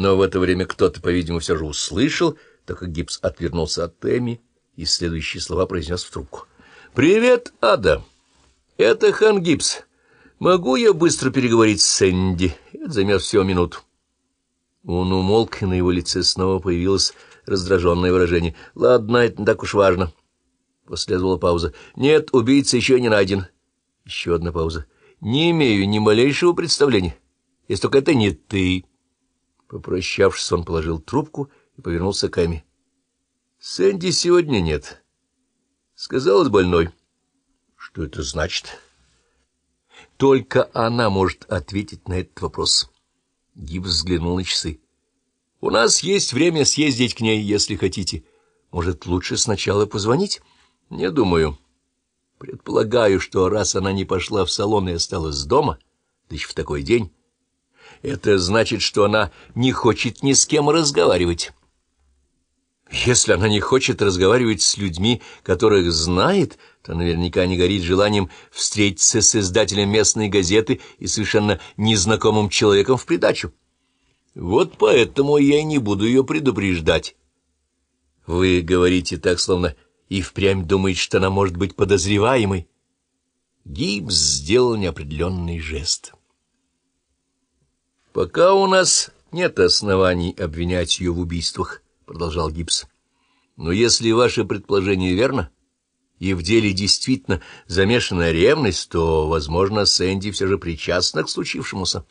Но в это время кто-то, по-видимому, все же услышал, так как Гипс отвернулся от Эми и следующие слова произнес в трубку. «Привет, Ада! Это Хан Гипс. Могу я быстро переговорить с Сэнди? Это займет всего минуту». Он умолк, и на его лице снова появилось раздраженное выражение. «Ладно, это не так уж важно». Последовала пауза. «Нет, убийца еще не найден». Еще одна пауза. «Не имею ни малейшего представления, если только это не ты». Попрощавшись, он положил трубку и повернулся к Эми. «Сэнди сегодня нет. Сказалась больной». «Что это значит?» «Только она может ответить на этот вопрос». Гибс взглянул на часы. «У нас есть время съездить к ней, если хотите. Может, лучше сначала позвонить?» «Не думаю. Предполагаю, что раз она не пошла в салон и осталась дома, да еще в такой день, это значит, что она не хочет ни с кем разговаривать. Если она не хочет разговаривать с людьми, которых знает, то наверняка не горит желанием встретиться с издателем местной газеты и совершенно незнакомым человеком в придачу. Вот поэтому я и не буду ее предупреждать. Вы говорите так, словно и впрямь думает, что она может быть подозреваемой. Гибс сделал неопределенный жест. «Пока у нас нет оснований обвинять ее в убийствах», — продолжал Гибс. «Но если ваше предположение верно, и в деле действительно замешана ревность, то, возможно, Сэнди все же причастна к случившемуся».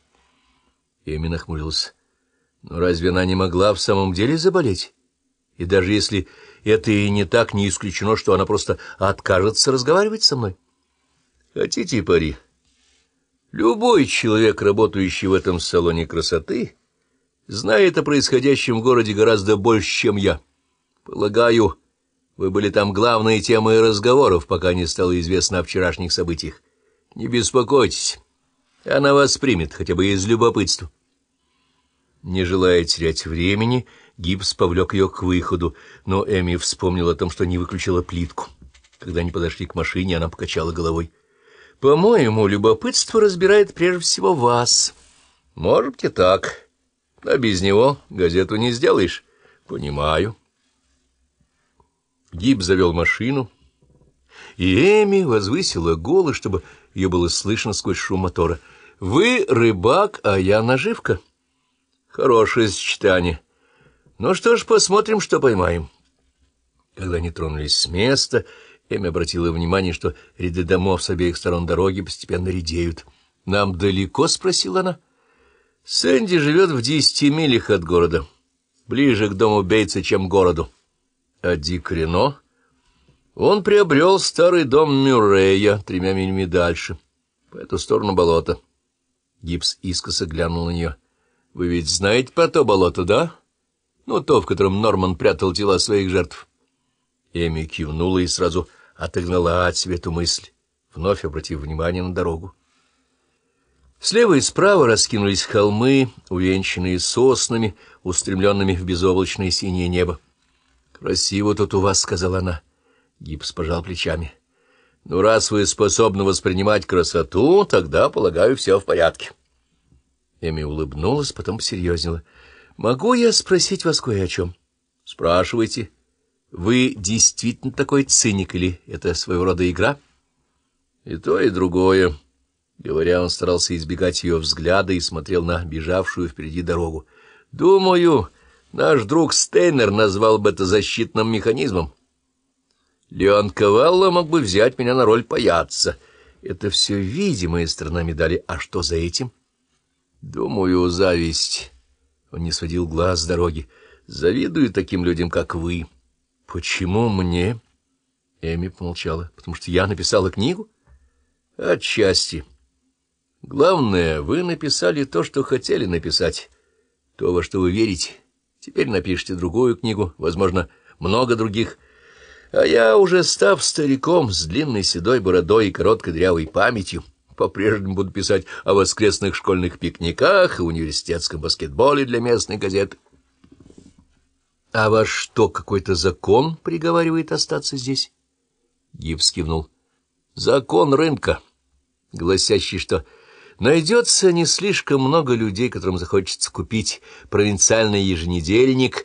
Эми нахмурился. «Но разве она не могла в самом деле заболеть? И даже если это и не так, не исключено, что она просто откажется разговаривать со мной. Хотите пари?» Любой человек, работающий в этом салоне красоты, знает о происходящем в городе гораздо больше, чем я. Полагаю, вы были там главной темой разговоров, пока не стало известно о вчерашних событиях. Не беспокойтесь, она вас примет, хотя бы из любопытства. Не желая терять времени, Гибс повлек ее к выходу, но Эми вспомнила о том, что не выключила плитку. Когда они подошли к машине, она покачала головой. По-моему, любопытство разбирает прежде всего вас. Может быть и так. А без него газету не сделаешь. Понимаю. Гиб завел машину, и Эми возвысила голос, чтобы ее было слышно сквозь шум мотора. «Вы рыбак, а я наживка». Хорошее сочетание. Ну что ж, посмотрим, что поймаем. Когда они тронулись с места, Эми обратила внимание, что ряды домов с обеих сторон дороги постепенно редеют. «Нам далеко?» — спросила она. «Сэнди живет в десяти милях от города, ближе к дому Бейтса, чем к городу. А Дик Рено?» Он приобрел старый дом Мюррея тремя милями дальше, по эту сторону болота. Гипс искоса глянул на нее. — Вы ведь знаете про то болото, да? Ну, то, в котором Норман прятал тела своих жертв. Эми кивнула и сразу отогнала от себя эту мысль, вновь обратив внимание на дорогу. Слева и справа раскинулись холмы, увенчанные соснами, устремленными в безоблачное синее небо. — Красиво тут у вас, — сказала она. Гипс пожал плечами. — Ну, раз вы способны воспринимать красоту, тогда, полагаю, все в порядке. Эми улыбнулась, потом посерьезнела. — Могу я спросить вас кое о чем? — Спрашивайте. — вы действительно такой циник или это своего рода игра? И то, и другое. Говоря, он старался избегать ее взгляда и смотрел на бежавшую впереди дорогу. Думаю, наш друг Стейнер назвал бы это защитным механизмом. Леон Кавелло мог бы взять меня на роль паяца. Это все видимая сторона медали. А что за этим? Думаю, зависть. Он не сводил глаз с дороги. Завидую таким людям, как вы. «Почему мне?» Эми помолчала. «Потому что я написала книгу?» «Отчасти. Главное, вы написали то, что хотели написать, то, во что вы верите. Теперь напишите другую книгу, возможно, много других. А я, уже став стариком, с длинной седой бородой и короткой дрявой памятью, по-прежнему буду писать о воскресных школьных пикниках и университетском баскетболе для местной газеты». — А ваш что, какой-то закон приговаривает остаться здесь? Гибс кивнул. — Закон рынка, гласящий, что Найдется не слишком много людей, которым захочется купить провинциальный еженедельник